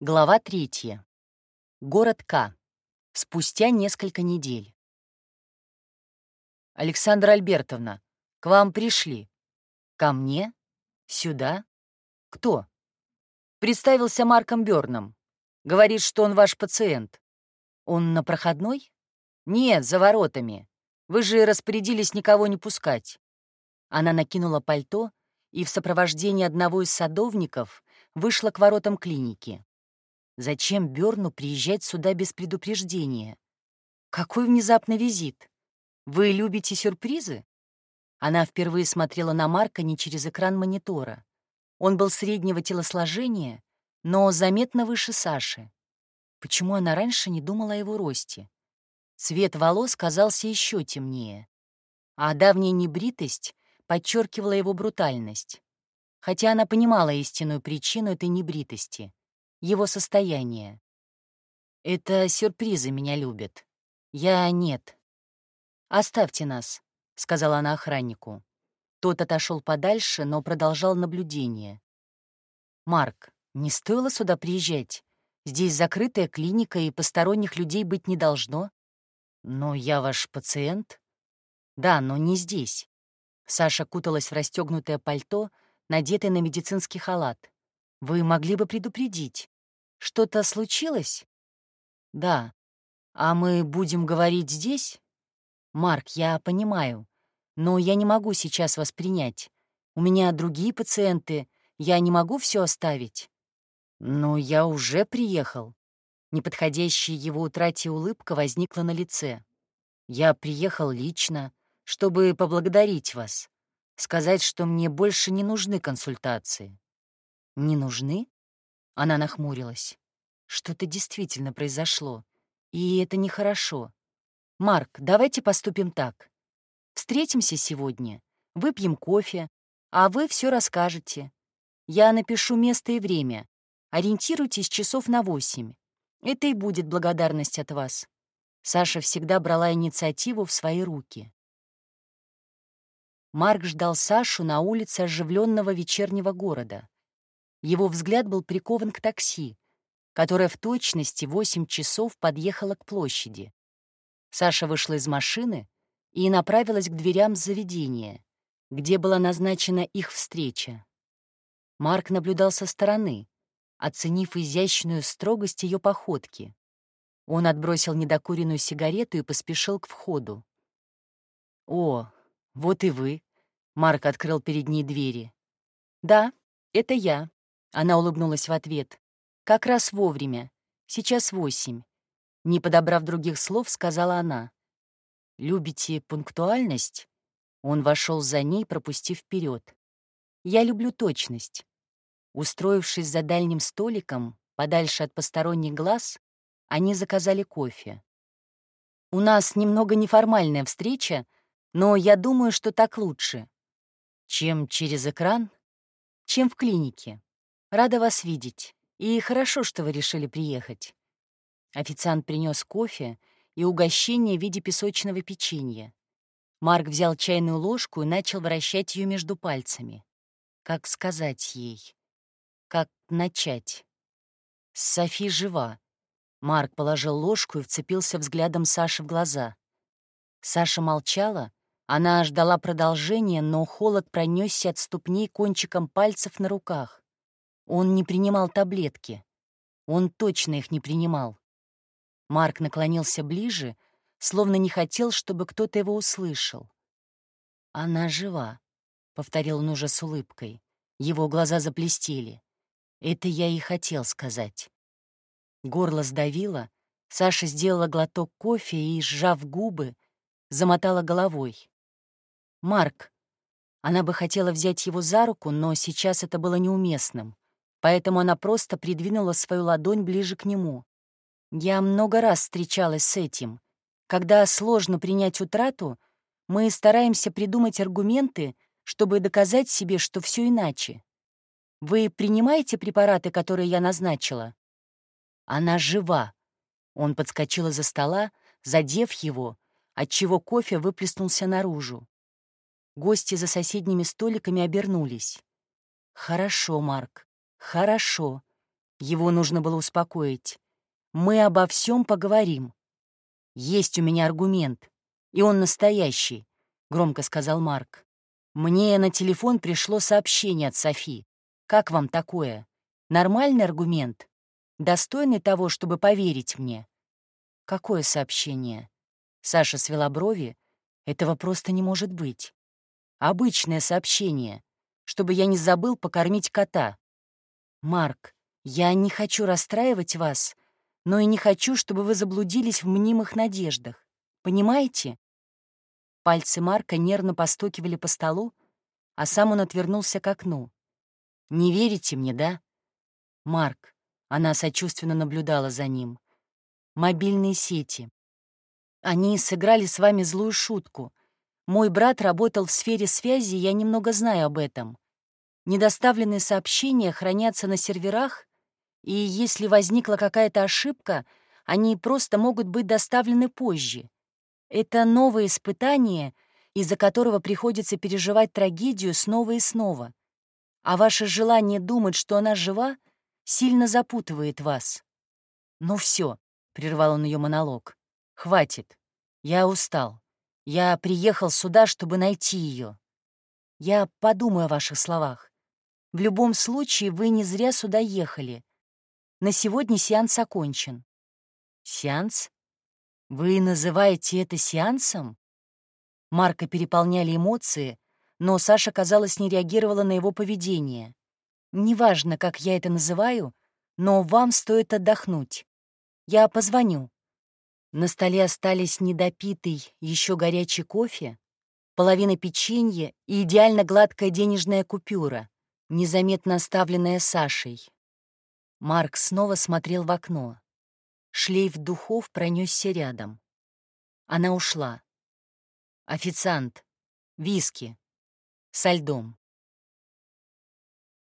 Глава третья. Город К. Спустя несколько недель. «Александра Альбертовна, к вам пришли». «Ко мне? Сюда? Кто?» Представился Марком Бёрном. Говорит, что он ваш пациент. Он на проходной? Нет, за воротами. Вы же распорядились никого не пускать. Она накинула пальто и в сопровождении одного из садовников вышла к воротам клиники. Зачем Бёрну приезжать сюда без предупреждения? Какой внезапный визит? Вы любите сюрпризы? Она впервые смотрела на Марка не через экран монитора. Он был среднего телосложения, но заметно выше Саши. Почему она раньше не думала о его росте? Цвет волос казался еще темнее, а давняя небритость подчеркивала его брутальность. Хотя она понимала истинную причину этой небритости его состояние. Это сюрпризы меня любят. Я нет. «Оставьте нас», — сказала она охраннику. Тот отошел подальше, но продолжал наблюдение. «Марк, не стоило сюда приезжать. Здесь закрытая клиника, и посторонних людей быть не должно. Но я ваш пациент?» «Да, но не здесь». Саша куталась в расстегнутое пальто, надетое на медицинский халат. Вы могли бы предупредить. Что-то случилось? Да. А мы будем говорить здесь? Марк, я понимаю, но я не могу сейчас вас принять. У меня другие пациенты, я не могу все оставить. Но я уже приехал. Неподходящая его утрате улыбка возникла на лице. Я приехал лично, чтобы поблагодарить вас, сказать, что мне больше не нужны консультации. «Не нужны?» Она нахмурилась. «Что-то действительно произошло. И это нехорошо. Марк, давайте поступим так. Встретимся сегодня, выпьем кофе, а вы все расскажете. Я напишу место и время. Ориентируйтесь часов на восемь. Это и будет благодарность от вас». Саша всегда брала инициативу в свои руки. Марк ждал Сашу на улице оживленного вечернего города. Его взгляд был прикован к такси, которое в точности 8 часов подъехало к площади. Саша вышла из машины и направилась к дверям заведения, где была назначена их встреча. Марк наблюдал со стороны, оценив изящную строгость ее походки. Он отбросил недокуренную сигарету и поспешил к входу. «О, вот и вы!» — Марк открыл перед ней двери. «Да, это я», она улыбнулась в ответ. «Как раз вовремя. Сейчас восемь». Не подобрав других слов, сказала она. «Любите пунктуальность?» Он вошел за ней, пропустив вперед. «Я люблю точность». Устроившись за дальним столиком, подальше от посторонних глаз, они заказали кофе. «У нас немного неформальная встреча, но я думаю, что так лучше. Чем через экран, чем в клинике. Рада вас видеть. И хорошо, что вы решили приехать. Официант принес кофе и угощение в виде песочного печенья. Марк взял чайную ложку и начал вращать ее между пальцами. Как сказать ей? Как начать? Софи жива. Марк положил ложку и вцепился взглядом Саши в глаза. Саша молчала, она ждала продолжения, но холод пронесся от ступней кончиком пальцев на руках. Он не принимал таблетки. Он точно их не принимал. Марк наклонился ближе, словно не хотел, чтобы кто-то его услышал. «Она жива», — повторил он уже с улыбкой. Его глаза заплестели. Это я и хотел сказать. Горло сдавило, Саша сделала глоток кофе и, сжав губы, замотала головой. «Марк». Она бы хотела взять его за руку, но сейчас это было неуместным поэтому она просто придвинула свою ладонь ближе к нему. Я много раз встречалась с этим. Когда сложно принять утрату, мы стараемся придумать аргументы, чтобы доказать себе, что все иначе. Вы принимаете препараты, которые я назначила? Она жива. Он подскочил из-за стола, задев его, отчего кофе выплеснулся наружу. Гости за соседними столиками обернулись. «Хорошо, Марк. Хорошо. Его нужно было успокоить. «Мы обо всем поговорим. Есть у меня аргумент, и он настоящий», — громко сказал Марк. «Мне на телефон пришло сообщение от Софи. Как вам такое? Нормальный аргумент? Достойный того, чтобы поверить мне?» «Какое сообщение?» Саша свела брови. «Этого просто не может быть. Обычное сообщение, чтобы я не забыл покормить кота. Марк, я не хочу расстраивать вас, но и не хочу, чтобы вы заблудились в мнимых надеждах. Понимаете?» Пальцы Марка нервно постукивали по столу, а сам он отвернулся к окну. «Не верите мне, да?» «Марк», — она сочувственно наблюдала за ним. «Мобильные сети. Они сыграли с вами злую шутку. Мой брат работал в сфере связи, я немного знаю об этом. Недоставленные сообщения хранятся на серверах, и если возникла какая-то ошибка, они просто могут быть доставлены позже. Это новое испытание, из-за которого приходится переживать трагедию снова и снова. А ваше желание думать, что она жива, сильно запутывает вас. «Ну все», — прервал он ее монолог, — «хватит. Я устал. Я приехал сюда, чтобы найти ее. Я подумаю о ваших словах. В любом случае, вы не зря сюда ехали. На сегодня сеанс окончен». «Сеанс? Вы называете это сеансом?» Марка переполняли эмоции, но Саша, казалось, не реагировала на его поведение. «Неважно, как я это называю, но вам стоит отдохнуть. Я позвоню». На столе остались недопитый, еще горячий кофе, половина печенья и идеально гладкая денежная купюра, незаметно оставленная Сашей. Марк снова смотрел в окно. Шлейф духов пронесся рядом. Она ушла. «Официант. Виски. Со льдом».